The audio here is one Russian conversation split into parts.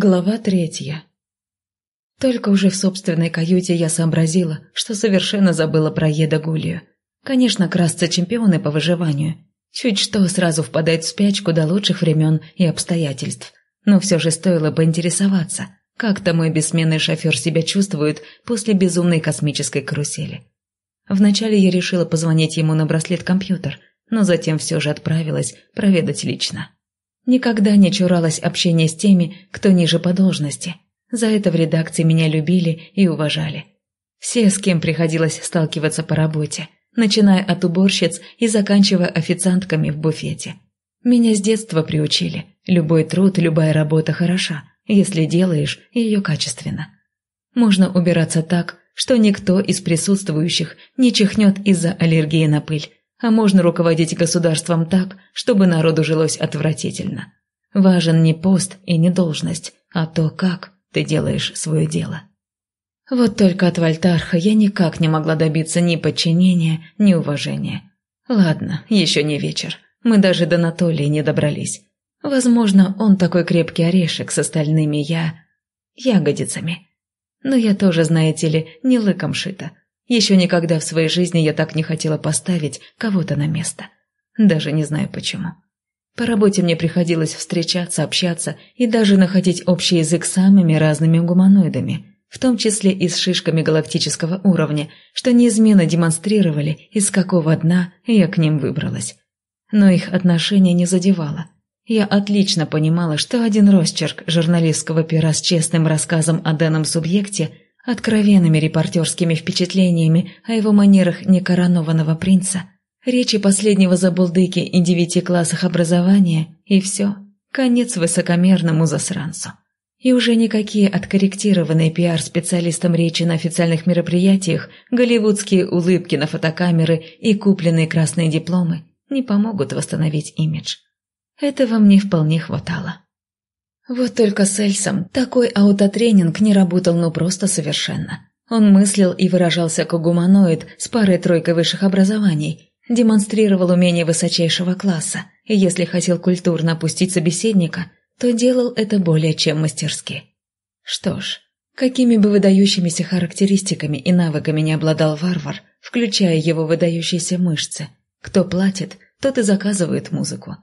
Глава третья. Только уже в собственной каюте я сообразила, что совершенно забыла про Еда Гулию. Конечно, красться чемпионы по выживанию. Чуть что сразу впадает в спячку до лучших времен и обстоятельств. Но все же стоило поинтересоваться, как-то мой бессменный шофер себя чувствует после безумной космической карусели. Вначале я решила позвонить ему на браслет-компьютер, но затем все же отправилась проведать лично. Никогда не чуралась общения с теми, кто ниже по должности. За это в редакции меня любили и уважали. Все, с кем приходилось сталкиваться по работе, начиная от уборщиц и заканчивая официантками в буфете. Меня с детства приучили. Любой труд, любая работа хороша, если делаешь ее качественно. Можно убираться так, что никто из присутствующих не чихнет из-за аллергии на пыль, а можно руководить государством так, чтобы народу жилось отвратительно. Важен не пост и не должность, а то, как ты делаешь свое дело. Вот только от Вольтарха я никак не могла добиться ни подчинения, ни уважения. Ладно, еще не вечер. Мы даже до Анатолии не добрались. Возможно, он такой крепкий орешек с остальными я... ягодицами. Но я тоже, знаете ли, не лыком шита. Еще никогда в своей жизни я так не хотела поставить кого-то на место. Даже не знаю почему. По работе мне приходилось встречаться, общаться и даже находить общий язык с самыми разными гуманоидами, в том числе и с шишками галактического уровня, что неизменно демонстрировали, из какого дна я к ним выбралась. Но их отношение не задевало. Я отлично понимала, что один росчерк журналистского пера с честным рассказом о данном субъекте – откровенными репортерскими впечатлениями о его манерах некоронованного принца, речи последнего забулдыки и девяти классах образования, и все, конец высокомерному засранцу. И уже никакие откорректированные пиар-специалистам речи на официальных мероприятиях, голливудские улыбки на фотокамеры и купленные красные дипломы не помогут восстановить имидж. Этого мне вполне хватало. Вот только с Эльсом такой аутотренинг не работал ну просто совершенно. Он мыслил и выражался как гуманоид с парой-тройкой высших образований, демонстрировал умение высочайшего класса, и если хотел культурно опустить собеседника, то делал это более чем мастерски. Что ж, какими бы выдающимися характеристиками и навыками не обладал варвар, включая его выдающиеся мышцы, кто платит, тот и заказывает музыку.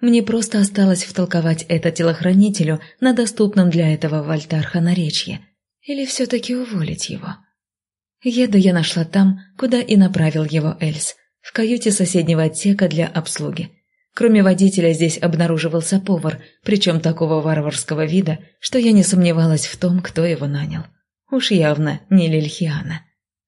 Мне просто осталось втолковать это телохранителю на доступном для этого Вольтарха наречье. Или все-таки уволить его? Еду я нашла там, куда и направил его Эльс, в каюте соседнего отсека для обслуги. Кроме водителя здесь обнаруживался повар, причем такого варварского вида, что я не сомневалась в том, кто его нанял. Уж явно не Лильхиана.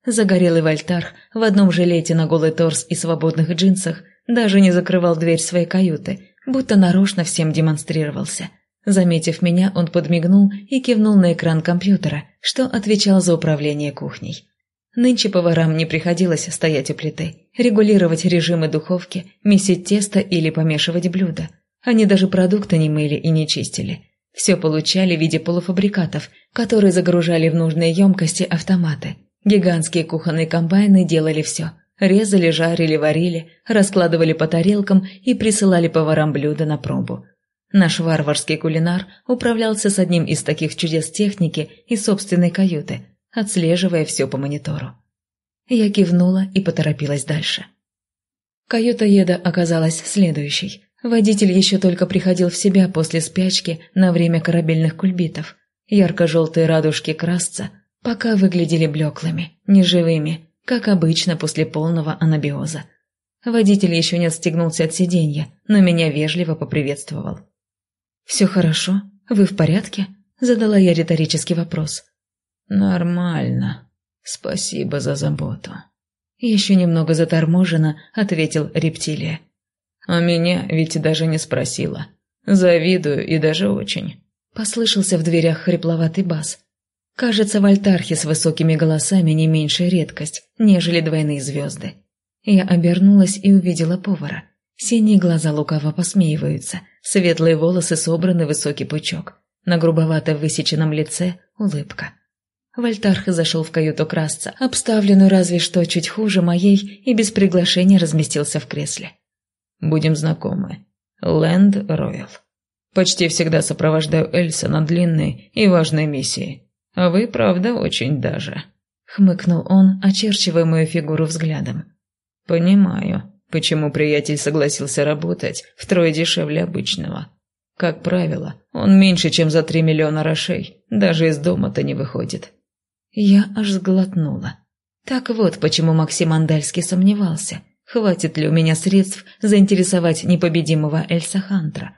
Загорелый Вольтарх в одном жилете на голый торс и свободных джинсах даже не закрывал дверь своей каюты, будто нарочно всем демонстрировался. Заметив меня, он подмигнул и кивнул на экран компьютера, что отвечал за управление кухней. Нынче поварам не приходилось стоять у плиты, регулировать режимы духовки, месить тесто или помешивать блюда. Они даже продукты не мыли и не чистили. Все получали в виде полуфабрикатов, которые загружали в нужные емкости автоматы. Гигантские кухонные комбайны делали все – Резали, жарили, варили, раскладывали по тарелкам и присылали поварам блюда на пробу. Наш варварский кулинар управлялся с одним из таких чудес техники и собственной каюты, отслеживая все по монитору. Я кивнула и поторопилась дальше. Каюта Еда оказалась следующей. Водитель еще только приходил в себя после спячки на время корабельных кульбитов. Ярко-желтые радужки красца пока выглядели блеклыми, неживыми, как обычно после полного анабиоза. Водитель еще не отстегнулся от сиденья, но меня вежливо поприветствовал. «Все хорошо? Вы в порядке?» – задала я риторический вопрос. «Нормально. Спасибо за заботу». Еще немного заторможенно ответил рептилия. «А меня ведь даже не спросила. Завидую и даже очень». Послышался в дверях хрипловатый бас. Кажется, вольтархи с высокими голосами не меньшая редкость, нежели двойные звезды. Я обернулась и увидела повара. Синие глаза лукаво посмеиваются, светлые волосы собраны в высокий пучок. На грубовато высеченном лице улыбка. Вольтарх зашел в каюту красца, обставленную разве что чуть хуже моей, и без приглашения разместился в кресле. «Будем знакомы. Лэнд Ройл». Почти всегда сопровождаю Эльса на длинные и важные миссии. А вы, правда, очень даже. Хмыкнул он, очерчивая мою фигуру взглядом. Понимаю, почему приятель согласился работать втрое дешевле обычного. Как правило, он меньше, чем за три миллиона рошей, даже из дома-то не выходит. Я аж сглотнула. Так вот, почему Максим Андальский сомневался, хватит ли у меня средств заинтересовать непобедимого Эльса Хантра.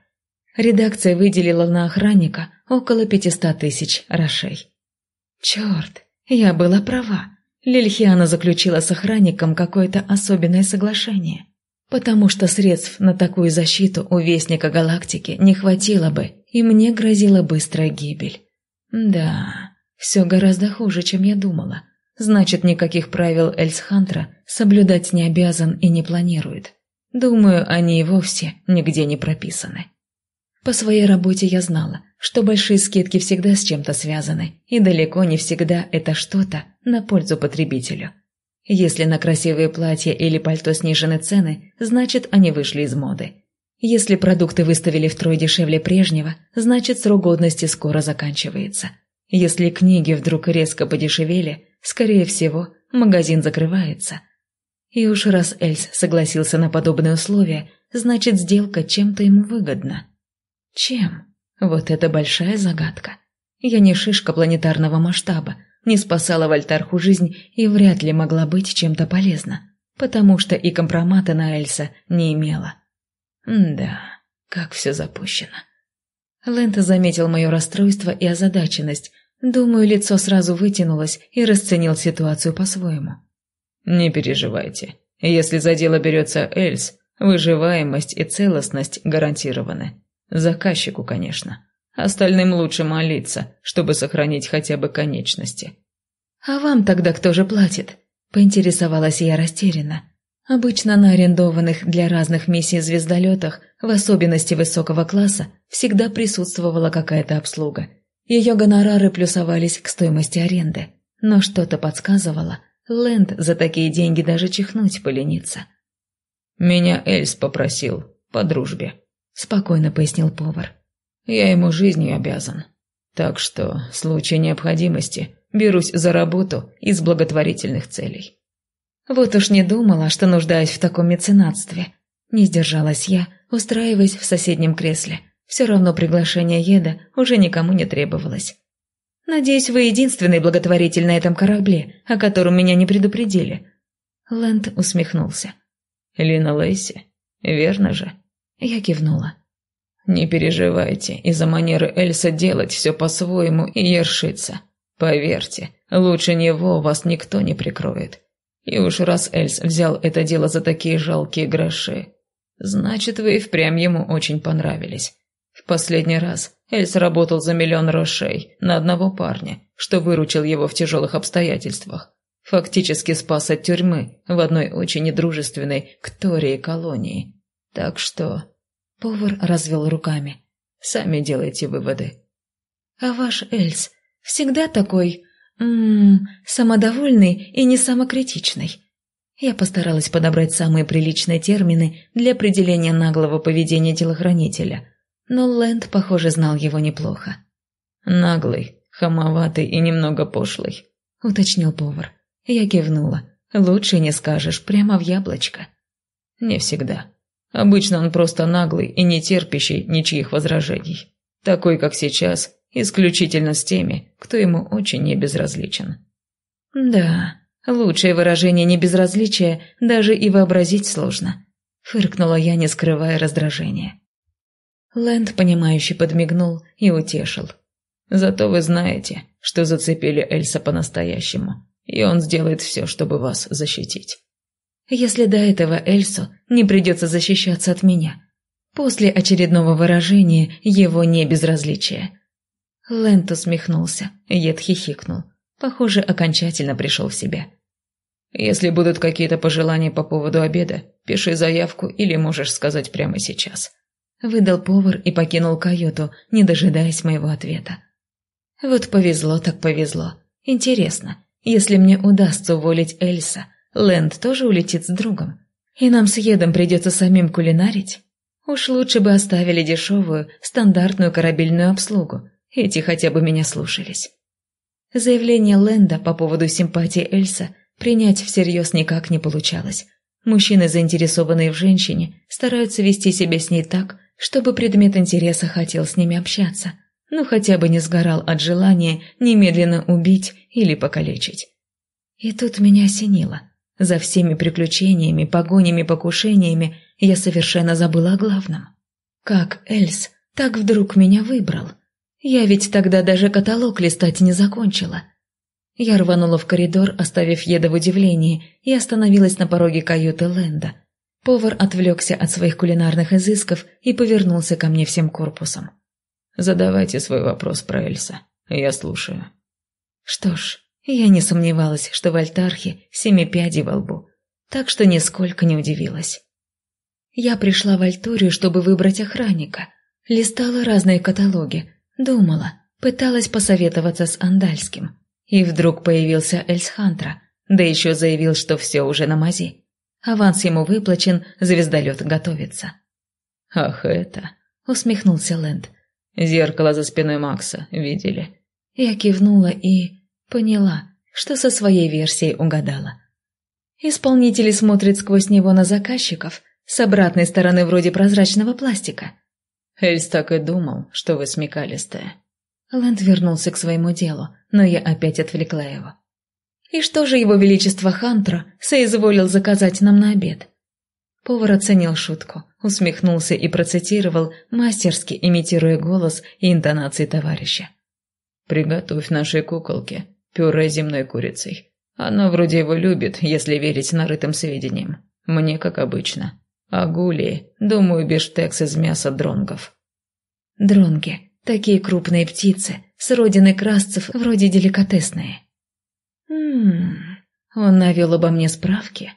Редакция выделила на охранника около пятиста тысяч рошей. Черт, я была права. Лильхиана заключила с охранником какое-то особенное соглашение, потому что средств на такую защиту у Вестника Галактики не хватило бы, и мне грозила быстрая гибель. Да, все гораздо хуже, чем я думала. Значит, никаких правил Эльсхантра соблюдать не обязан и не планирует. Думаю, они и вовсе нигде не прописаны. По своей работе я знала, что большие скидки всегда с чем-то связаны, и далеко не всегда это что-то на пользу потребителю. Если на красивые платья или пальто снижены цены, значит они вышли из моды. Если продукты выставили втрое дешевле прежнего, значит срок годности скоро заканчивается. Если книги вдруг резко подешевели, скорее всего, магазин закрывается. И уж раз Эльс согласился на подобные условия, значит сделка чем-то ему выгодна. Чем? Вот это большая загадка. Я не шишка планетарного масштаба, не спасала Вольтарху жизнь и вряд ли могла быть чем-то полезна, потому что и компромата на Эльса не имела. Да, как все запущено. Лента заметил мое расстройство и озадаченность. Думаю, лицо сразу вытянулось и расценил ситуацию по-своему. «Не переживайте. Если за дело берется Эльс, выживаемость и целостность гарантированы. Заказчику, конечно. Остальным лучше молиться, чтобы сохранить хотя бы конечности. «А вам тогда кто же платит?» – поинтересовалась я растерянно. Обычно на арендованных для разных миссий звездолетах, в особенности высокого класса, всегда присутствовала какая-то обслуга. Ее гонорары плюсовались к стоимости аренды. Но что-то подсказывало, Лэнд за такие деньги даже чихнуть поленится. «Меня Эльс попросил, по дружбе», – спокойно пояснил повар. «Я ему жизнью обязан. Так что, в случае необходимости, берусь за работу из благотворительных целей». Вот уж не думала, что нуждаюсь в таком меценатстве. Не сдержалась я, устраиваясь в соседнем кресле. Все равно приглашение Еда уже никому не требовалось. «Надеюсь, вы единственный благотворитель на этом корабле, о котором меня не предупредили». Лэнд усмехнулся. «Лина Лейси, верно же?» Я кивнула. «Не переживайте из-за манеры Эльса делать все по-своему и ершиться. Поверьте, лучше него вас никто не прикроет. И уж раз Эльс взял это дело за такие жалкие гроши, значит, вы и впрямь ему очень понравились. В последний раз Эльс работал за миллион рошей на одного парня, что выручил его в тяжелых обстоятельствах. Фактически спас от тюрьмы в одной очень недружественной Ктории колонии. Так что...» Повар развел руками. «Сами делайте выводы». «А ваш Эльс всегда такой... Ммм... самодовольный и не самокритичный?» Я постаралась подобрать самые приличные термины для определения наглого поведения телохранителя, но Лэнд, похоже, знал его неплохо. «Наглый, хамоватый и немного пошлый», — уточнил повар. Я кивнула. «Лучше не скажешь, прямо в яблочко». «Не всегда», Обычно он просто наглый и не терпящий ничьих возражений. Такой, как сейчас, исключительно с теми, кто ему очень небезразличен. «Да, лучшее выражение небезразличия даже и вообразить сложно», — фыркнула я, не скрывая раздражения. Лэнд, понимающе подмигнул и утешил. «Зато вы знаете, что зацепили Эльса по-настоящему, и он сделает все, чтобы вас защитить» если до этого Эльсу не придется защищаться от меня. После очередного выражения его небезразличия. Лэнд усмехнулся, Ед хихикнул. Похоже, окончательно пришел в себя. «Если будут какие-то пожелания по поводу обеда, пиши заявку или можешь сказать прямо сейчас». Выдал повар и покинул каюту, не дожидаясь моего ответа. Вот повезло так повезло. Интересно, если мне удастся уволить Эльса, Лэнд тоже улетит с другом. И нам с Едом придется самим кулинарить. Уж лучше бы оставили дешевую, стандартную корабельную обслугу. Эти хотя бы меня слушались. Заявление Лэнда по поводу симпатии Эльса принять всерьез никак не получалось. Мужчины, заинтересованные в женщине, стараются вести себя с ней так, чтобы предмет интереса хотел с ними общаться, ну хотя бы не сгорал от желания немедленно убить или покалечить. И тут меня осенило. За всеми приключениями, погонями, покушениями я совершенно забыла о главном. Как Эльс так вдруг меня выбрал? Я ведь тогда даже каталог листать не закончила. Я рванула в коридор, оставив Еда в удивлении, и остановилась на пороге каюты Лэнда. Повар отвлекся от своих кулинарных изысков и повернулся ко мне всем корпусом. «Задавайте свой вопрос про Эльса. Я слушаю». Что ж, я не сомневалась, что в альтархе семи пядей во лбу, так что нисколько не удивилась. Я пришла в Альторию, чтобы выбрать охранника. Листала разные каталоги, думала, пыталась посоветоваться с Андальским. И вдруг появился Эльсхантра, да еще заявил, что все уже на мази. Аванс ему выплачен, звездолет готовится. «Ах, это...» — усмехнулся Лэнд. «Зеркало за спиной Макса, видели?» Я кивнула и... Поняла, что со своей версией угадала. Исполнители смотрят сквозь него на заказчиков с обратной стороны вроде прозрачного пластика. Эльс так и думал, что вы смекалистая. Лэнд вернулся к своему делу, но я опять отвлекла его. «И что же его величество Хантро соизволил заказать нам на обед?» Повар оценил шутку, усмехнулся и процитировал, мастерски имитируя голос и интонации товарища. «Приготовь нашей куколке пюре земной курицей. Она вроде его любит, если верить нарытым сведениям. Мне как обычно. А гули, думаю, бештекс из мяса дронгов. Дронги. Такие крупные птицы, с родины красцев вроде деликатесные. Ммм, он навел обо мне справки.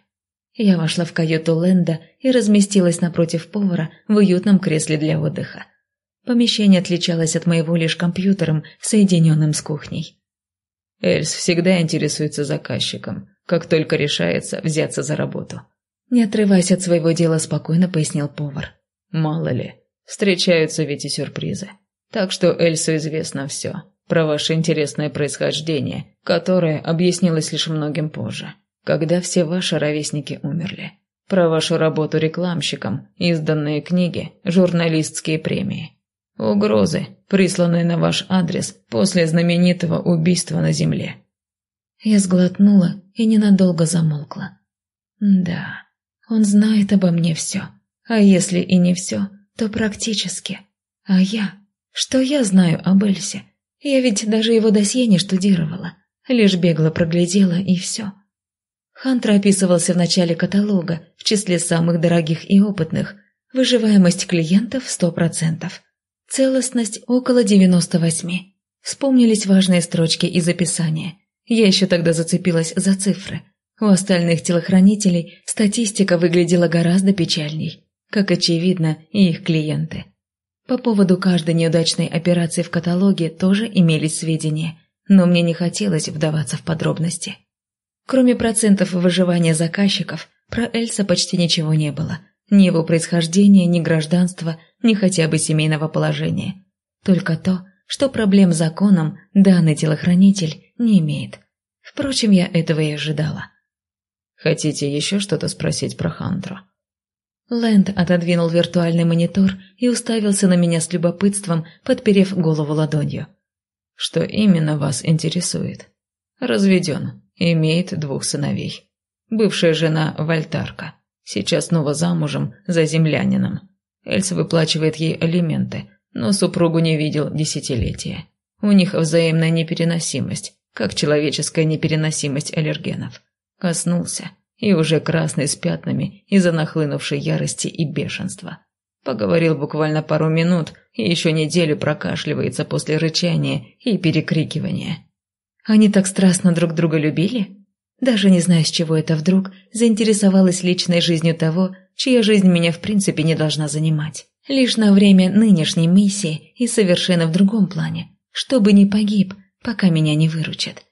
Я вошла в каюту Лэнда и разместилась напротив повара в уютном кресле для отдыха. Помещение отличалось от моего лишь компьютером, соединенным с кухней. Эльс всегда интересуется заказчиком, как только решается взяться за работу. Не отрываясь от своего дела, спокойно пояснил повар. Мало ли, встречаются ведь и сюрпризы. Так что Эльсу известно все про ваше интересное происхождение, которое объяснилось лишь многим позже, когда все ваши ровесники умерли. Про вашу работу рекламщиком, изданные книги, журналистские премии. Угрозы, присланные на ваш адрес после знаменитого убийства на Земле. Я сглотнула и ненадолго замолкла. Да, он знает обо мне все. А если и не все, то практически. А я? Что я знаю об Эльсе? Я ведь даже его досье не штудировала. Лишь бегло проглядела и все. Хантер описывался в начале каталога в числе самых дорогих и опытных. Выживаемость клиентов сто процентов. Целостность около 98. Вспомнились важные строчки из описания. Я еще тогда зацепилась за цифры. У остальных телохранителей статистика выглядела гораздо печальней, как очевидно и их клиенты. По поводу каждой неудачной операции в каталоге тоже имелись сведения, но мне не хотелось вдаваться в подробности. Кроме процентов выживания заказчиков, про Эльса почти ничего не было. Ни его происхождения, ни гражданства, ни хотя бы семейного положения. Только то, что проблем с законом данный телохранитель не имеет. Впрочем, я этого и ожидала. «Хотите еще что-то спросить про Хантру?» Лэнд отодвинул виртуальный монитор и уставился на меня с любопытством, подперев голову ладонью. «Что именно вас интересует?» «Разведен, имеет двух сыновей. Бывшая жена Вольтарка, сейчас снова замужем за землянином. Эльса выплачивает ей алименты, но супругу не видел десятилетия. У них взаимная непереносимость, как человеческая непереносимость аллергенов. Коснулся, и уже красный с пятнами из-за нахлынувшей ярости и бешенства. Поговорил буквально пару минут и еще неделю прокашливается после рычания и перекрикивания. Они так страстно друг друга любили? Даже не зная, с чего это вдруг, заинтересовалась личной жизнью того, чья жизнь меня в принципе не должна занимать. Лишь на время нынешней миссии и совершенно в другом плане, чтобы не погиб, пока меня не выручат.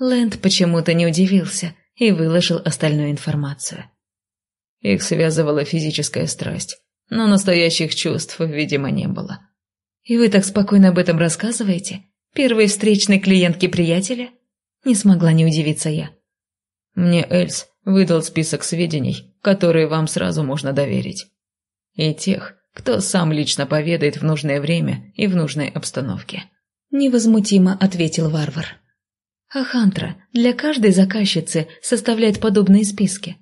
Лэнд почему-то не удивился и выложил остальную информацию. Их связывала физическая страсть. но настоящих чувств, видимо, не было. «И вы так спокойно об этом рассказываете? Первой встречной клиентки приятеля?» Не смогла не удивиться я. Мне Эльс выдал список сведений, которые вам сразу можно доверить. И тех, кто сам лично поведает в нужное время и в нужной обстановке. Невозмутимо ответил варвар. А Хантра для каждой заказчицы составляет подобные списки?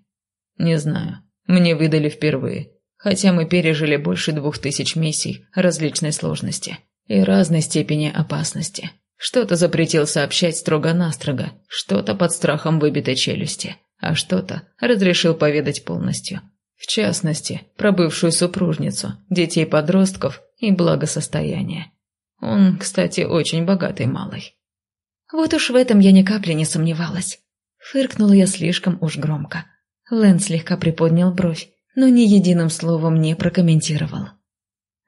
Не знаю. Мне выдали впервые, хотя мы пережили больше двух тысяч миссий различной сложности и разной степени опасности. Что-то запретил сообщать строго-настрого, что-то под страхом выбитой челюсти, а что-то разрешил поведать полностью. В частности, про бывшую супружницу, детей-подростков и благосостояние. Он, кстати, очень богатый малый. Вот уж в этом я ни капли не сомневалась. Фыркнула я слишком уж громко. Лэн слегка приподнял бровь, но ни единым словом не прокомментировал.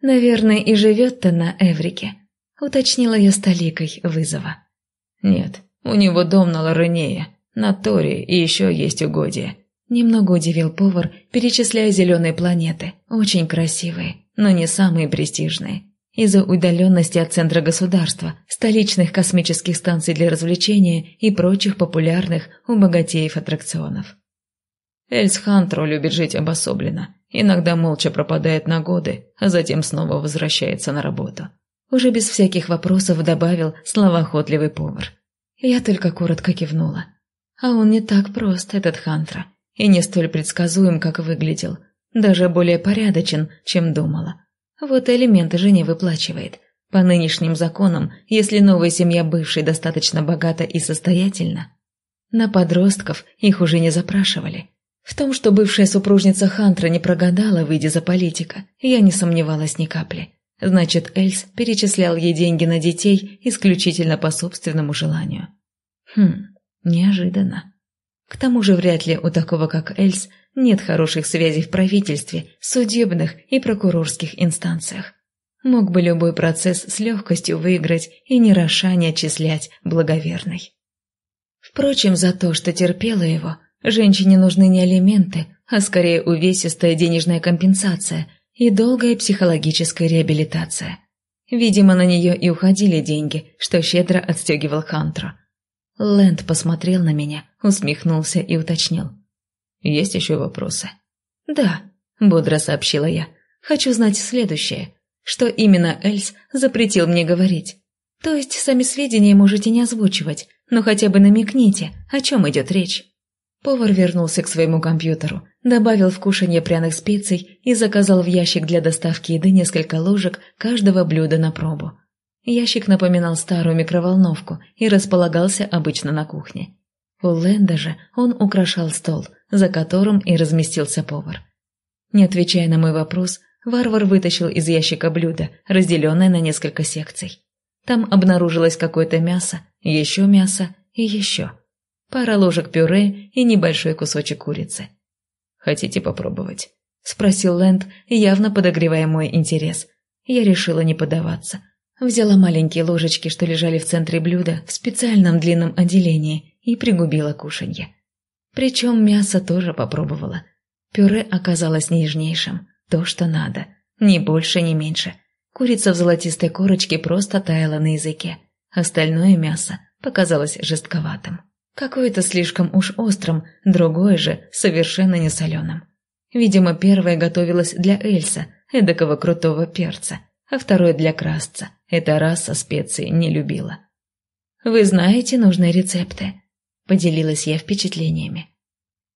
«Наверное, и живет-то на Эврике», — уточнила я с толикой вызова. «Нет, у него дом на Лоренее, на Торе и еще есть угодья». Немного удивил повар, перечисляя зеленые планеты, очень красивые, но не самые престижные. Из-за удаленности от центра государства, столичных космических станций для развлечения и прочих популярных у богатеев аттракционов. Эльс Хантро любит жить обособленно, иногда молча пропадает на годы, а затем снова возвращается на работу. Уже без всяких вопросов добавил словоохотливый повар. Я только коротко кивнула. А он не так прост, этот Хантро, и не столь предсказуем, как выглядел, даже более порядочен, чем думала. Вот элементы жене выплачивает. По нынешним законам, если новая семья бывшей достаточно богата и состоятельна, на подростков их уже не запрашивали. В том, что бывшая супружница Хантра не прогадала, выйдя за политика, я не сомневалась ни капли. Значит, Эльс перечислял ей деньги на детей исключительно по собственному желанию. Хм, неожиданно. К тому же вряд ли у такого, как Эльс, нет хороших связей в правительстве, судебных и прокурорских инстанциях. Мог бы любой процесс с легкостью выиграть и не не отчислять благоверной. Впрочем, за то, что терпела его, женщине нужны не алименты, а скорее увесистая денежная компенсация и долгая психологическая реабилитация. Видимо, на нее и уходили деньги, что щедро отстегивал Хантру. Лэнд посмотрел на меня, усмехнулся и уточнил. «Есть еще вопросы?» «Да», — бодро сообщила я. «Хочу знать следующее. Что именно Эльс запретил мне говорить? То есть сами сведения можете не озвучивать, но хотя бы намекните, о чем идет речь». Повар вернулся к своему компьютеру, добавил в кушанье пряных специй и заказал в ящик для доставки еды несколько ложек каждого блюда на пробу. Ящик напоминал старую микроволновку и располагался обычно на кухне. У Лэнда же он украшал стол, за которым и разместился повар. Не отвечая на мой вопрос, варвар вытащил из ящика блюдо, разделенное на несколько секций. Там обнаружилось какое-то мясо, еще мясо и еще – пара ложек пюре и небольшой кусочек курицы. «Хотите попробовать?» – спросил Лэнд, явно подогревая мой интерес. Я решила не поддаваться. Взяла маленькие ложечки, что лежали в центре блюда, в специальном длинном отделении, и пригубила кушанье. Причем мясо тоже попробовала. Пюре оказалось нежнейшим, то, что надо, ни больше, ни меньше. Курица в золотистой корочке просто таяла на языке. Остальное мясо показалось жестковатым. Какое-то слишком уж острым, другое же совершенно не соленым. Видимо, первое готовилось для Эльса, эдакого крутого перца, а второе для красца. Эта раса специй не любила. «Вы знаете нужные рецепты?» – поделилась я впечатлениями.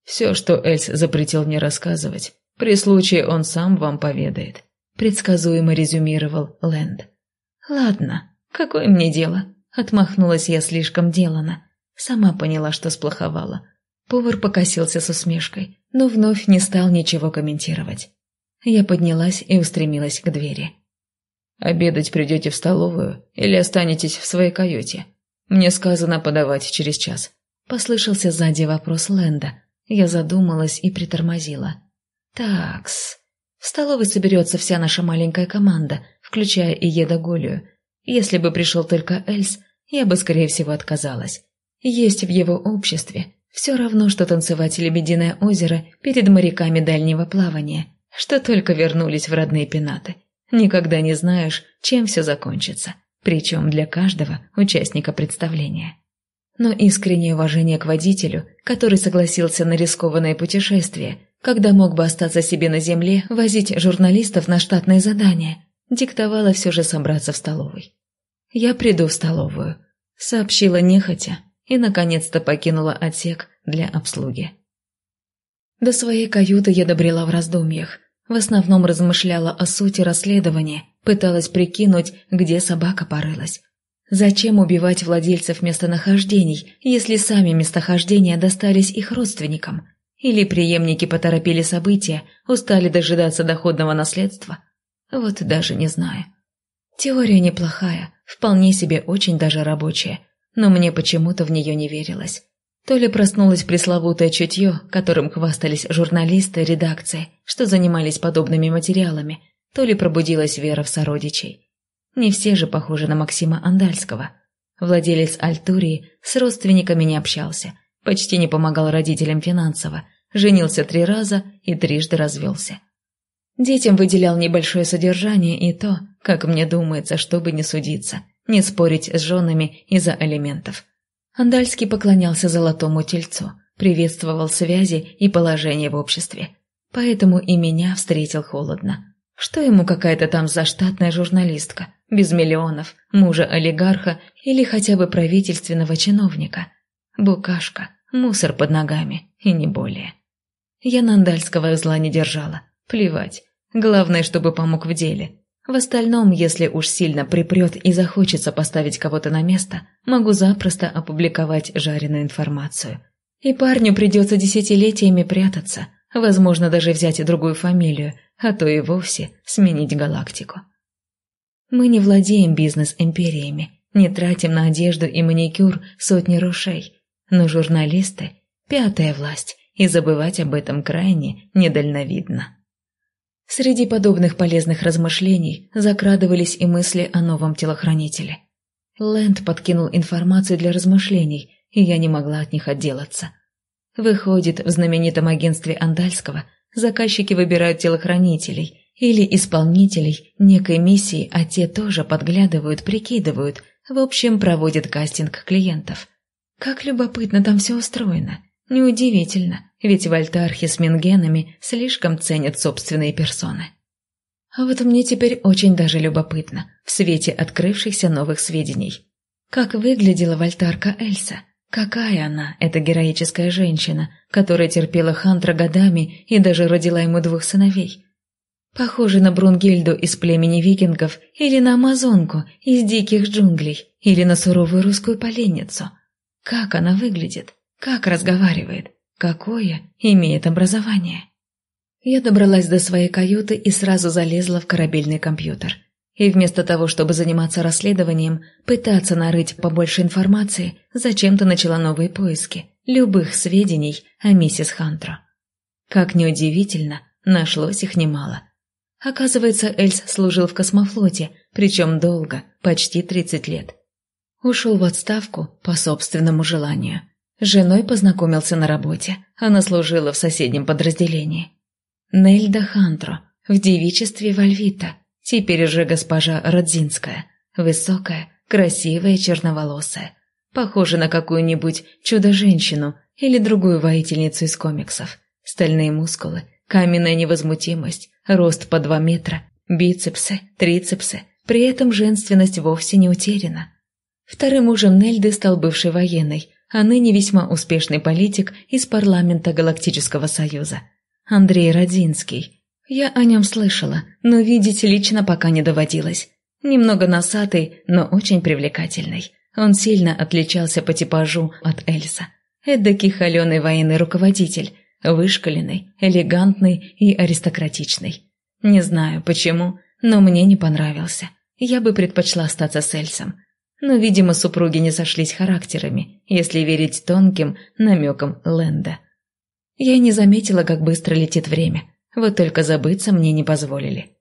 «Все, что Эльс запретил мне рассказывать, при случае он сам вам поведает», – предсказуемо резюмировал Лэнд. «Ладно, какое мне дело?» – отмахнулась я слишком делано. Сама поняла, что сплоховала. Повар покосился с усмешкой, но вновь не стал ничего комментировать. Я поднялась и устремилась к двери. «Обедать придете в столовую или останетесь в своей каюте? Мне сказано подавать через час». Послышался сзади вопрос Лэнда. Я задумалась и притормозила. «Такс. В столовой соберется вся наша маленькая команда, включая и Еда Голию. Если бы пришел только Эльс, я бы, скорее всего, отказалась. Есть в его обществе все равно, что танцевать «Лебединое озеро» перед моряками дальнего плавания. что только вернулись в родные пенаты. Никогда не знаешь, чем все закончится, причем для каждого участника представления. Но искреннее уважение к водителю, который согласился на рискованное путешествие, когда мог бы остаться себе на земле, возить журналистов на штатные задания, диктовало все же собраться в столовой. «Я приду в столовую», — сообщила нехотя и, наконец-то, покинула отсек для обслуги. До своей каюты я добрела в раздумьях. В основном размышляла о сути расследования, пыталась прикинуть, где собака порылась. Зачем убивать владельцев местонахождений, если сами местохождения достались их родственникам? Или преемники поторопили события, устали дожидаться доходного наследства? Вот даже не знаю. Теория неплохая, вполне себе очень даже рабочая, но мне почему-то в нее не верилось. То ли проснулось пресловутое чутье, которым хвастались журналисты редакции, что занимались подобными материалами, то ли пробудилась вера в сородичей. Не все же похожи на Максима Андальского. Владелец Альтурии с родственниками не общался, почти не помогал родителям финансово, женился три раза и трижды развелся. Детям выделял небольшое содержание и то, как мне думается, чтобы не судиться, не спорить с женами из-за алиментов. Андальский поклонялся золотому тельцу, приветствовал связи и положение в обществе. Поэтому и меня встретил холодно. Что ему какая-то там заштатная журналистка, без миллионов, мужа олигарха или хотя бы правительственного чиновника? Букашка, мусор под ногами и не более. Я Нандальского зла не держала. Плевать. Главное, чтобы помог в деле. В остальном, если уж сильно припрет и захочется поставить кого-то на место, могу запросто опубликовать жареную информацию. И парню придется десятилетиями прятаться, возможно, даже взять другую фамилию, а то и вовсе сменить галактику. Мы не владеем бизнес-империями, не тратим на одежду и маникюр сотни рушей, но журналисты – пятая власть, и забывать об этом крайне недальновидно. Среди подобных полезных размышлений закрадывались и мысли о новом телохранителе. Лэнд подкинул информацию для размышлений, и я не могла от них отделаться. Выходит, в знаменитом агентстве Андальского заказчики выбирают телохранителей или исполнителей некой миссии, а те тоже подглядывают, прикидывают, в общем, проводят кастинг клиентов. Как любопытно там все устроено. Неудивительно, ведь в альтархе с мингенами слишком ценят собственные персоны. А вот мне теперь очень даже любопытно, в свете открывшихся новых сведений. Как выглядела вольтарка Эльса? Какая она, эта героическая женщина, которая терпела Хантра годами и даже родила ему двух сыновей? Похоже на Брунгильду из племени викингов или на амазонку из диких джунглей или на суровую русскую поленницу. Как она выглядит? Как разговаривает? Какое имеет образование? Я добралась до своей каюты и сразу залезла в корабельный компьютер. И вместо того, чтобы заниматься расследованием, пытаться нарыть побольше информации, зачем-то начала новые поиски, любых сведений о миссис Хантро. Как неудивительно, нашлось их немало. Оказывается, Эльс служил в космофлоте, причем долго, почти 30 лет. Ушел в отставку по собственному желанию. Женой познакомился на работе. Она служила в соседнем подразделении. Нельда Хантро, в девичестве Вальвита, теперь уже госпожа Родзинская. Высокая, красивая, черноволосая. Похожа на какую-нибудь чудо-женщину или другую воительницу из комиксов. Стальные мускулы, каменная невозмутимость, рост по два метра, бицепсы, трицепсы. При этом женственность вовсе не утеряна. Вторым мужем Нельды стал бывший военный – а ныне весьма успешный политик из парламента Галактического Союза. Андрей Родинский. Я о нем слышала, но видеть лично пока не доводилось. Немного носатый, но очень привлекательный. Он сильно отличался по типажу от Эльса. Эдакий холеный военный руководитель, вышкаленный, элегантный и аристократичный. Не знаю почему, но мне не понравился. Я бы предпочла остаться с Эльсом но, видимо, супруги не сошлись характерами, если верить тонким намекам Лэнда. Я не заметила, как быстро летит время, вот только забыться мне не позволили.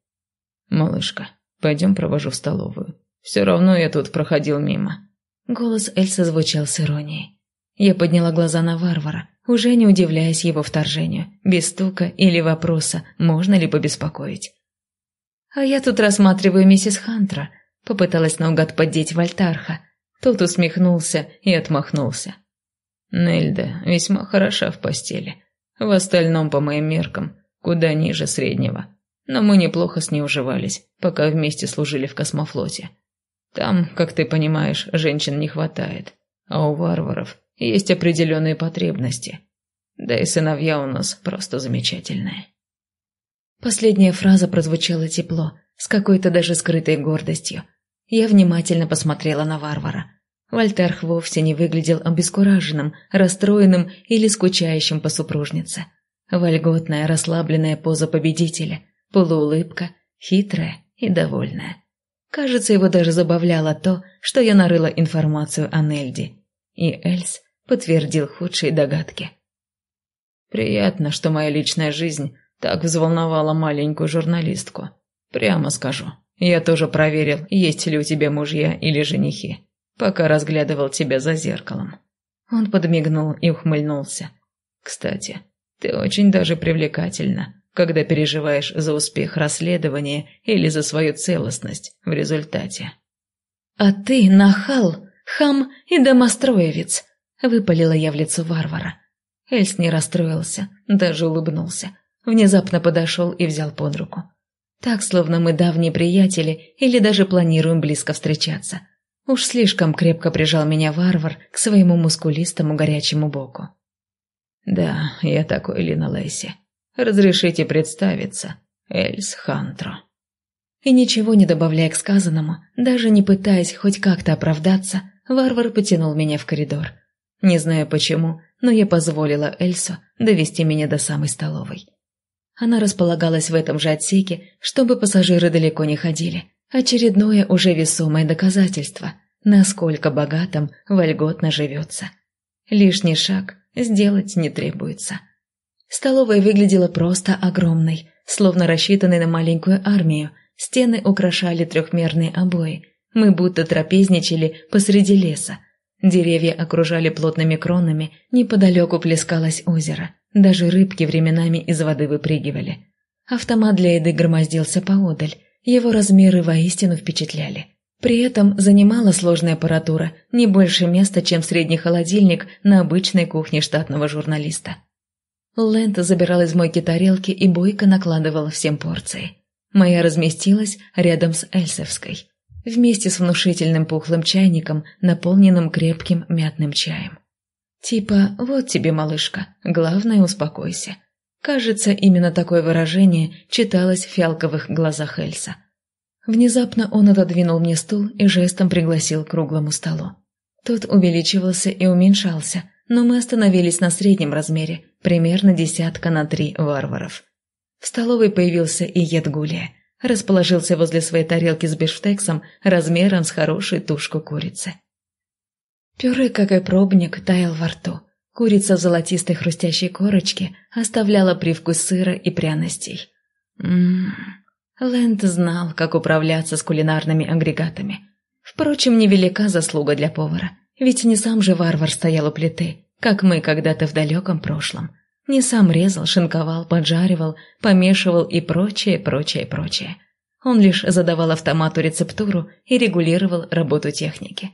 «Малышка, пойдем провожу в столовую. Все равно я тут проходил мимо». Голос Эльсы звучал с иронией. Я подняла глаза на варвара, уже не удивляясь его вторжению, без стука или вопроса, можно ли побеспокоить. «А я тут рассматриваю миссис Хантра», — попыталась наугад поддеть Вольтарха. Тот усмехнулся и отмахнулся. «Нельда весьма хороша в постели. В остальном, по моим меркам, куда ниже среднего. Но мы неплохо с ней уживались, пока вместе служили в космофлоте. Там, как ты понимаешь, женщин не хватает, а у варваров есть определенные потребности. Да и сыновья у нас просто замечательные. Последняя фраза прозвучала тепло, с какой-то даже скрытой гордостью. Я внимательно посмотрела на варвара. Вольтерх вовсе не выглядел обескураженным, расстроенным или скучающим по супружнице. Вольготная, расслабленная поза победителя, полуулыбка, хитрая и довольная. Кажется, его даже забавляло то, что я нарыла информацию о Нельде. И Эльс подтвердил худшие догадки. «Приятно, что моя личная жизнь так взволновала маленькую журналистку. Прямо скажу, я тоже проверил, есть ли у тебя мужья или женихи, пока разглядывал тебя за зеркалом». Он подмигнул и ухмыльнулся. «Кстати, ты очень даже привлекательна, когда переживаешь за успех расследования или за свою целостность в результате». «А ты нахал, хам и домостроевец», — выпалила я в лицо варвара. Эльс не расстроился, даже улыбнулся. Внезапно подошел и взял под руку. Так, словно мы давние приятели или даже планируем близко встречаться. Уж слишком крепко прижал меня варвар к своему мускулистому горячему боку. «Да, я такой, Лина Лейси. Разрешите представиться, Эльс Хантро». И ничего не добавляя к сказанному, даже не пытаясь хоть как-то оправдаться, варвар потянул меня в коридор. Не знаю почему, но я позволила Эльсу довести меня до самой столовой. Она располагалась в этом же отсеке, чтобы пассажиры далеко не ходили. Очередное уже весомое доказательство, насколько богатым вольготно живется. Лишний шаг сделать не требуется. Столовая выглядела просто огромной, словно рассчитанной на маленькую армию. Стены украшали трехмерные обои. Мы будто трапезничали посреди леса. Деревья окружали плотными кронами, неподалеку плескалось озеро. Даже рыбки временами из воды выпрыгивали. Автомат для еды громоздился поодаль. Его размеры воистину впечатляли. При этом занимала сложная аппаратура не больше места, чем средний холодильник на обычной кухне штатного журналиста. Лента забирал из мойки тарелки и бойко накладывала всем порции. Моя разместилась рядом с Эльсовской вместе с внушительным пухлым чайником, наполненным крепким мятным чаем. Типа «Вот тебе, малышка, главное успокойся». Кажется, именно такое выражение читалось в фиалковых глазах Эльса. Внезапно он отодвинул мне стул и жестом пригласил к круглому столу. Тот увеличивался и уменьшался, но мы остановились на среднем размере, примерно десятка на три варваров. В столовой появился и Едгулия расположился возле своей тарелки с бифштексом размером с хорошую тушку курицы. Пюре, как и пробник, таял во рту. Курица в золотистой хрустящей корочке оставляла привкус сыра и пряностей. Ммм... Лэнд знал, как управляться с кулинарными агрегатами. Впрочем, невелика заслуга для повара, ведь не сам же варвар стоял у плиты, как мы когда-то в далеком прошлом. Не сам резал, шинковал, поджаривал, помешивал и прочее, прочее, прочее. Он лишь задавал автомату рецептуру и регулировал работу техники.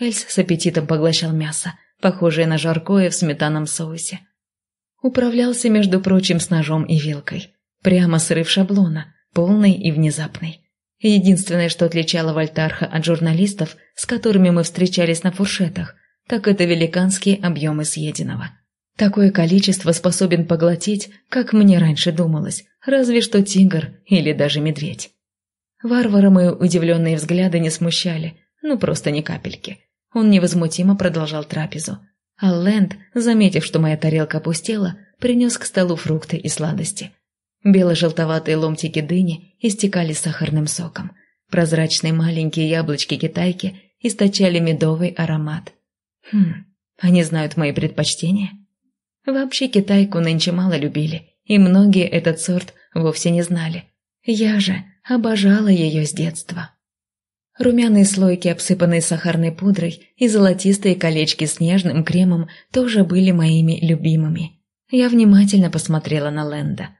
Эльс с аппетитом поглощал мясо, похожее на жаркое в сметанном соусе. Управлялся, между прочим, с ножом и вилкой. Прямо срыв шаблона, полный и внезапный. Единственное, что отличало Вольтарха от журналистов, с которыми мы встречались на фуршетах, так это великанские объемы съеденного – Такое количество способен поглотить, как мне раньше думалось, разве что тигр или даже медведь. Варвара мои удивленные взгляды не смущали, ну просто ни капельки. Он невозмутимо продолжал трапезу. А Лэнд, заметив, что моя тарелка опустела, принес к столу фрукты и сладости. Бело-желтоватые ломтики дыни истекали сахарным соком. Прозрачные маленькие яблочки-китайки источали медовый аромат. Хм, они знают мои предпочтения? Вообще китайку нынче мало любили, и многие этот сорт вовсе не знали. Я же обожала ее с детства. Румяные слойки, обсыпанные сахарной пудрой, и золотистые колечки с нежным кремом тоже были моими любимыми. Я внимательно посмотрела на Лэнда.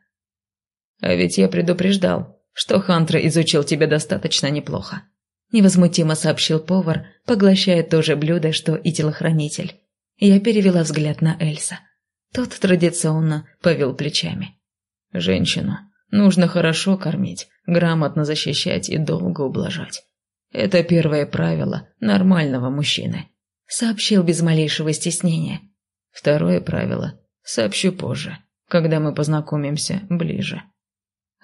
«А ведь я предупреждал, что Хантра изучил тебя достаточно неплохо», невозмутимо сообщил повар, поглощая то же блюдо, что и телохранитель. Я перевела взгляд на Эльса. Тот традиционно повел плечами. «Женщину нужно хорошо кормить, грамотно защищать и долго ублажать. Это первое правило нормального мужчины», — сообщил без малейшего стеснения. «Второе правило сообщу позже, когда мы познакомимся ближе».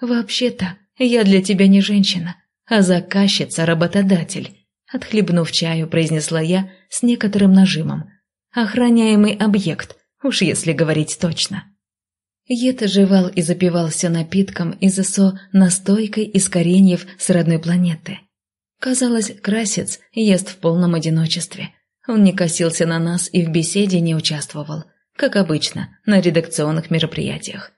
«Вообще-то я для тебя не женщина, а заказчица-работодатель», — отхлебнув чаю, произнесла я с некоторым нажимом. «Охраняемый объект, уж если говорить точно». Ед жевал и запивал все напитком из ИСО настойкой из кореньев с родной планеты. Казалось, красец ест в полном одиночестве. Он не косился на нас и в беседе не участвовал, как обычно, на редакционных мероприятиях.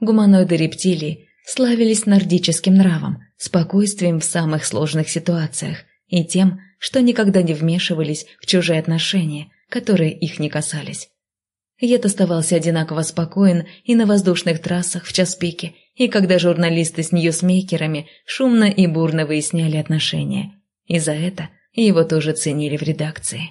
Гуманоиды рептилии славились нордическим нравом, спокойствием в самых сложных ситуациях и тем, что никогда не вмешивались в чужие отношения, которые их не касались. Ед оставался одинаково спокоен и на воздушных трассах в час пики, и когда журналисты с ньюсмейкерами шумно и бурно выясняли отношения. И за это его тоже ценили в редакции.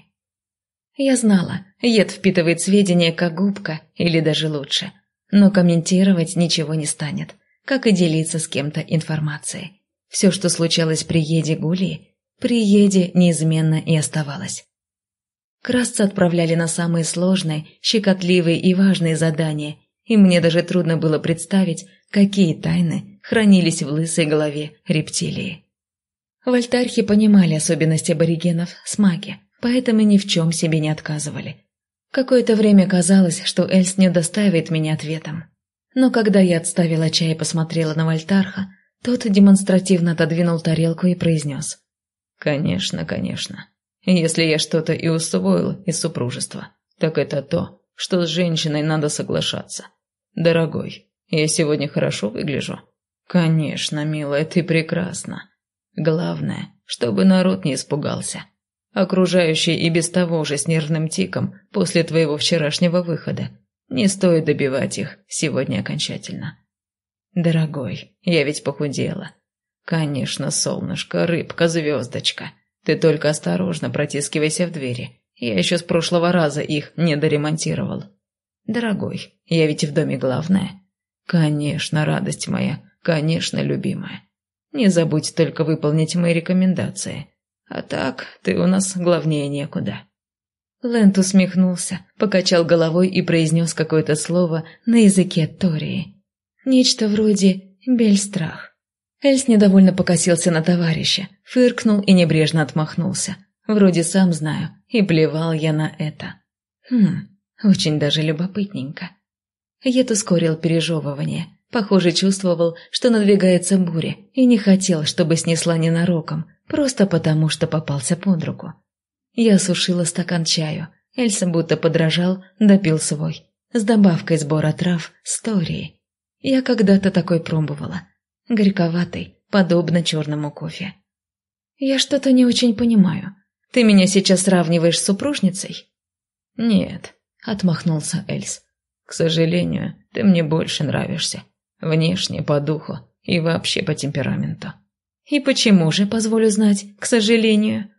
Я знала, Ед впитывает сведения как губка, или даже лучше. Но комментировать ничего не станет, как и делиться с кем-то информацией. Все, что случалось при Еде Гулии, при Еде неизменно и оставалось. Красца отправляли на самые сложные, щекотливые и важные задания, и мне даже трудно было представить, какие тайны хранились в лысой голове рептилии. Вольтархи понимали особенности аборигенов с маги, поэтому ни в чем себе не отказывали. Какое-то время казалось, что Эльс не удостаивает меня ответом. Но когда я отставила чай и посмотрела на Вольтарха, тот демонстративно отодвинул тарелку и произнес. «Конечно, конечно. Если я что-то и усвоил из супружества, так это то, что с женщиной надо соглашаться. Дорогой, я сегодня хорошо выгляжу? Конечно, милая, ты прекрасна. Главное, чтобы народ не испугался. Окружающие и без того же с нервным тиком после твоего вчерашнего выхода. Не стоит добивать их сегодня окончательно. Дорогой, я ведь похудела. Конечно, солнышко, рыбка, звездочка. Ты только осторожно протискивайся в двери. Я еще с прошлого раза их не доремонтировал. Дорогой, я ведь в доме главная. Конечно, радость моя, конечно, любимая. Не забудь только выполнить мои рекомендации. А так, ты у нас главнее некуда». Лэнд усмехнулся, покачал головой и произнес какое-то слово на языке Тории. Нечто вроде «бельстрах». Эльс недовольно покосился на товарища, фыркнул и небрежно отмахнулся. Вроде сам знаю, и плевал я на это. Хм, очень даже любопытненько. Ед ускорил пережевывание. Похоже, чувствовал, что надвигается буря, и не хотел, чтобы снесла ненароком, просто потому, что попался под руку. Я осушила стакан чаю. Эльса будто подражал, допил свой. С добавкой сбора трав «Стории». Я когда-то такой пробовала горьковатый, подобно черному кофе. «Я что-то не очень понимаю. Ты меня сейчас сравниваешь с супружницей?» «Нет», — отмахнулся Эльс. «К сожалению, ты мне больше нравишься. Внешне, по духу и вообще по темпераменту». «И почему же, позволю знать, к сожалению?»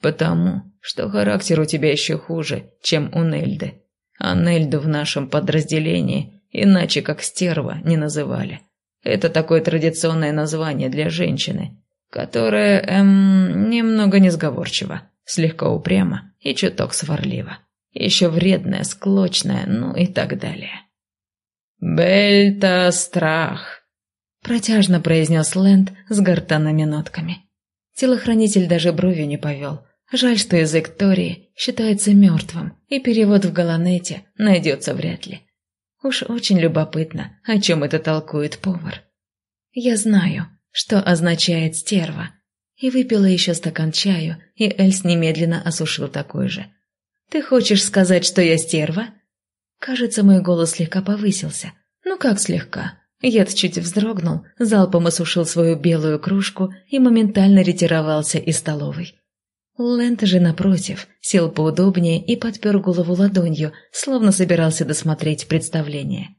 «Потому, что характер у тебя еще хуже, чем у Нельды. А Нельду в нашем подразделении иначе как стерва не называли. Это такое традиционное название для женщины, которая, эм, немного несговорчива, слегка упряма и чуток сварлива. Еще вредная, склочная, ну и так далее. «Бельта страх», — протяжно произнес Лэнд с гортанными нотками. Телохранитель даже бровью не повел. Жаль, что язык Тории считается мертвым, и перевод в Галанете найдется вряд ли. Уж очень любопытно, о чем это толкует повар. Я знаю, что означает стерва. И выпила еще стакан чаю, и Эльс немедленно осушил такой же. «Ты хочешь сказать, что я стерва?» Кажется, мой голос слегка повысился. Ну как слегка? Яд чуть вздрогнул, залпом осушил свою белую кружку и моментально ретировался из столовой. Лэнд же, напротив, сел поудобнее и подпер голову ладонью, словно собирался досмотреть представление.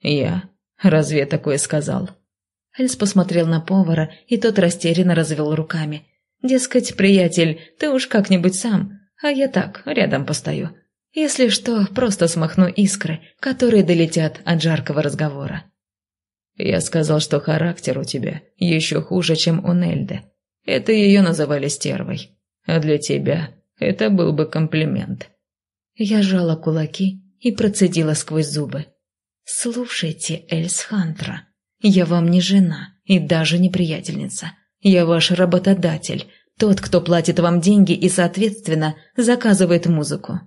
«Я? Разве такое сказал?» Эльс посмотрел на повара, и тот растерянно развел руками. «Дескать, приятель, ты уж как-нибудь сам, а я так, рядом постою. Если что, просто смахну искры, которые долетят от жаркого разговора». «Я сказал, что характер у тебя еще хуже, чем у Нельды. Это ее называли стервой. А для тебя это был бы комплимент». Я жала кулаки и процедила сквозь зубы. «Слушайте, Эльс Хантра, я вам не жена и даже не приятельница. Я ваш работодатель, тот, кто платит вам деньги и, соответственно, заказывает музыку».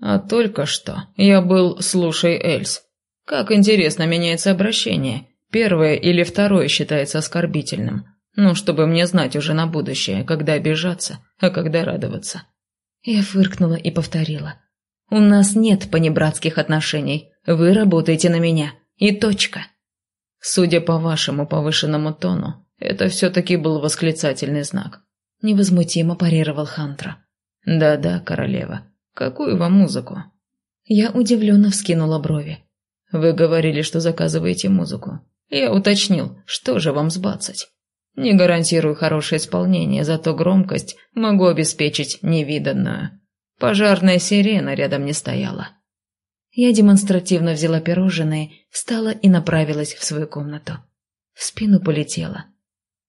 «А только что я был «слушай, Эльс». Как интересно меняется обращение. Первое или второе считается оскорбительным. Ну, чтобы мне знать уже на будущее, когда обижаться, а когда радоваться». Я фыркнула и повторила. «У нас нет понебратских отношений. Вы работаете на меня. И точка». Судя по вашему повышенному тону, это все-таки был восклицательный знак. Невозмутимо парировал Хантра. Да-да, королева. Какую вам музыку? Я удивленно вскинула брови. Вы говорили, что заказываете музыку. Я уточнил, что же вам сбацать. Не гарантирую хорошее исполнение, зато громкость могу обеспечить невиданную. Пожарная сирена рядом не стояла. Я демонстративно взяла пирожные, встала и направилась в свою комнату. В спину полетела.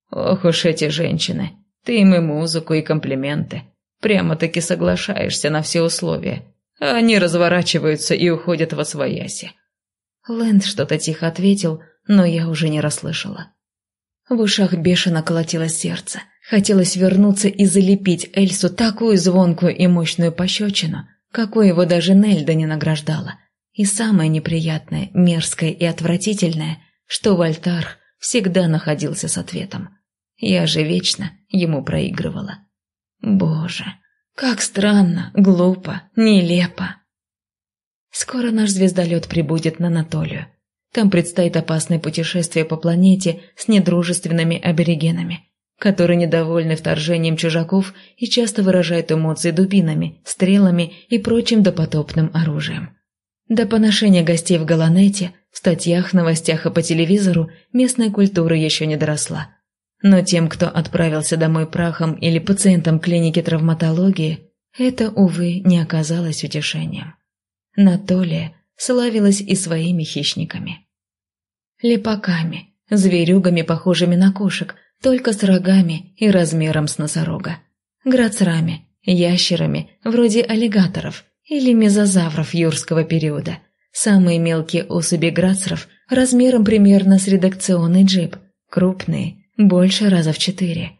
«Ох уж эти женщины! Ты им и музыку, и комплименты. Прямо-таки соглашаешься на все условия. А они разворачиваются и уходят во свояси». Лэнд что-то тихо ответил, но я уже не расслышала. В ушах бешено колотилось сердце. Хотелось вернуться и залепить Эльсу такую звонкую и мощную пощечину, какой его даже Нельда не награждала. И самое неприятное, мерзкое и отвратительное, что Вольтарх всегда находился с ответом. Я же вечно ему проигрывала. Боже, как странно, глупо, нелепо. Скоро наш звездолет прибудет на Анатолию. Там предстоит опасное путешествие по планете с недружественными аборигенами которые недовольны вторжением чужаков и часто выражают эмоции дубинами, стрелами и прочим допотопным оружием. До поношения гостей в Галанете, в статьях, новостях и по телевизору местная культура еще не доросла. Но тем, кто отправился домой прахом или пациентом клиники травматологии, это, увы, не оказалось утешением. Натолия славилась и своими хищниками. Лепаками, зверюгами, похожими на кошек, только с рогами и размером с носорога. Грацрами, ящерами, вроде аллигаторов или мезозавров юрского периода. Самые мелкие особи грацров размером примерно с редакционный джип, крупные, больше раза в четыре.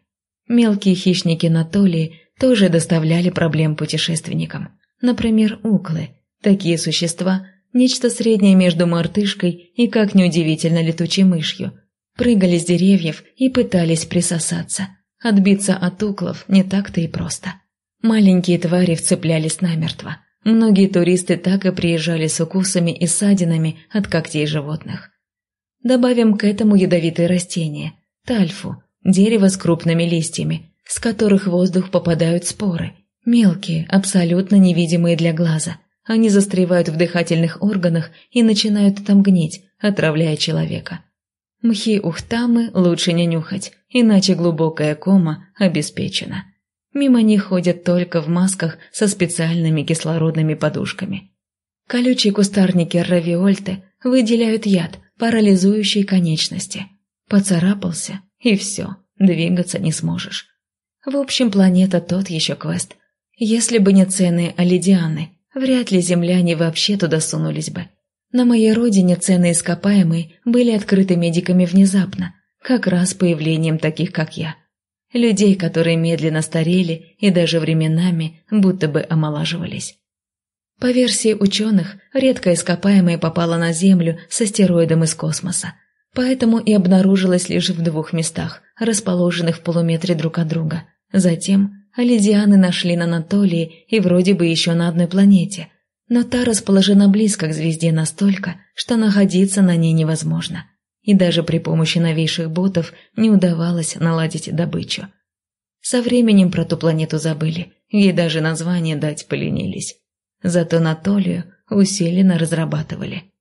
Мелкие хищники Натолии тоже доставляли проблем путешественникам. Например, уклы. Такие существа – нечто среднее между мартышкой и, как неудивительно, летучей мышью – прыгали с деревьев и пытались присосаться. Отбиться от уклов не так-то и просто. Маленькие твари вцеплялись намертво. Многие туристы так и приезжали с укусами и ссадинами от когтей животных. Добавим к этому ядовитые растения – тальфу, дерево с крупными листьями, с которых в воздух попадают споры. Мелкие, абсолютно невидимые для глаза. Они застревают в дыхательных органах и начинают там гнить, отравляя человека. Мхи ухтамы лучше не нюхать, иначе глубокая кома обеспечена. Мимо них ходят только в масках со специальными кислородными подушками. Колючие кустарники равиольты выделяют яд, парализующий конечности. Поцарапался, и все, двигаться не сможешь. В общем, планета тот еще квест. Если бы не цены Алидианы, вряд ли земляне вообще туда сунулись бы. На моей родине ценные ископаемые были открыты медиками внезапно, как раз появлением таких, как я. Людей, которые медленно старели и даже временами будто бы омолаживались. По версии ученых, редкое ископаемое попало на Землю с астероидом из космоса, поэтому и обнаружилось лишь в двух местах, расположенных в полуметре друг от друга. Затем Алидианы нашли на Анатолии и вроде бы еще на одной планете, но та расположена близко к звезде настолько, что находиться на ней невозможно. и даже при помощи новейших ботов не удавалось наладить добычу. Со временем про ту планету забыли, ей даже название дать поленились. Зато Анатолию усиленно разрабатывали.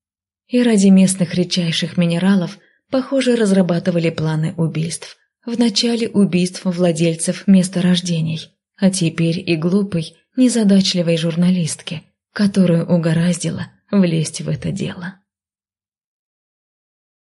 И ради местных редчайших минералов, похоже, разрабатывали планы убийств. Вначале убийств владельцев месторождений, а теперь и глупой, незадачливой журналистки, которую угораздило влезть в это дело.